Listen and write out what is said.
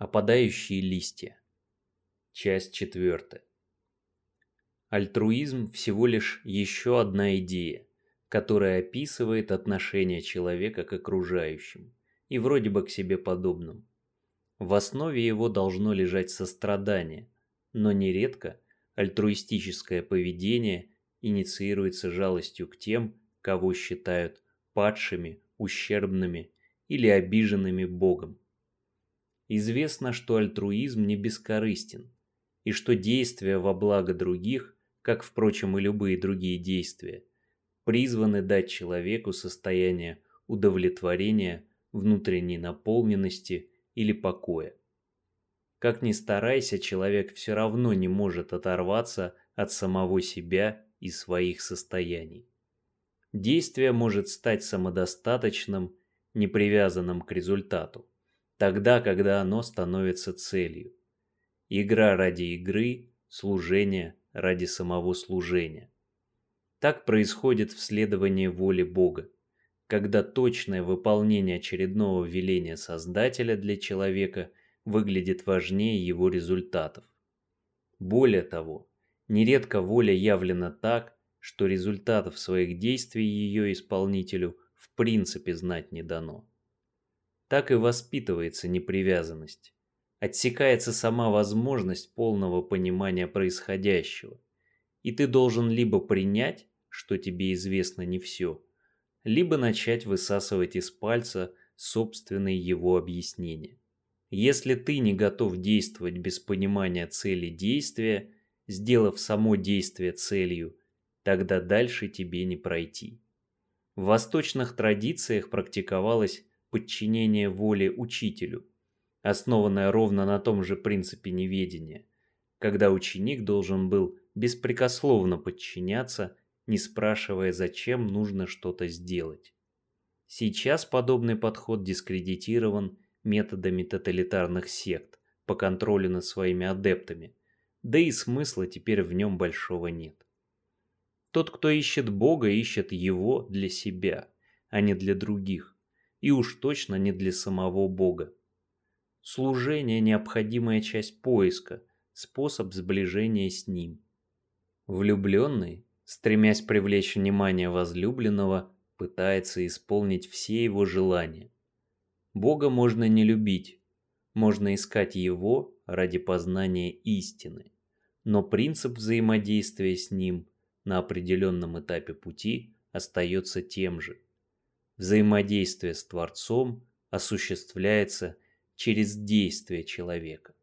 Опадающие листья. Часть четвертая. Альтруизм всего лишь еще одна идея, которая описывает отношение человека к окружающим и вроде бы к себе подобным. В основе его должно лежать сострадание, но нередко альтруистическое поведение инициируется жалостью к тем, кого считают падшими, ущербными или обиженными Богом. Известно, что альтруизм не бескорыстен, и что действия во благо других, как, впрочем, и любые другие действия, призваны дать человеку состояние удовлетворения, внутренней наполненности или покоя. Как ни старайся, человек все равно не может оторваться от самого себя и своих состояний. Действие может стать самодостаточным, не привязанным к результату тогда, когда оно становится целью. Игра ради игры, служение ради самого служения. Так происходит в следовании воли Бога, когда точное выполнение очередного веления Создателя для человека выглядит важнее его результатов. Более того, нередко воля явлена так, что результатов своих действий ее исполнителю в принципе знать не дано так и воспитывается непривязанность. Отсекается сама возможность полного понимания происходящего. И ты должен либо принять, что тебе известно не все, либо начать высасывать из пальца собственные его объяснения. Если ты не готов действовать без понимания цели действия, сделав само действие целью, тогда дальше тебе не пройти. В восточных традициях практиковалось подчинение воле учителю, основанное ровно на том же принципе неведения, когда ученик должен был беспрекословно подчиняться, не спрашивая, зачем нужно что-то сделать. Сейчас подобный подход дискредитирован методами тоталитарных сект по контролю над своими адептами, да и смысла теперь в нем большого нет. Тот, кто ищет Бога, ищет Его для себя, а не для других и уж точно не для самого Бога. Служение – необходимая часть поиска, способ сближения с Ним. Влюбленный, стремясь привлечь внимание возлюбленного, пытается исполнить все его желания. Бога можно не любить, можно искать Его ради познания истины, но принцип взаимодействия с Ним на определенном этапе пути остается тем же – Взаимодействие с Творцом осуществляется через действие человека.